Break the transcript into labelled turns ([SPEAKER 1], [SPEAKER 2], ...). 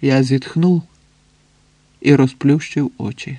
[SPEAKER 1] Я зітхнув і розплющив очі.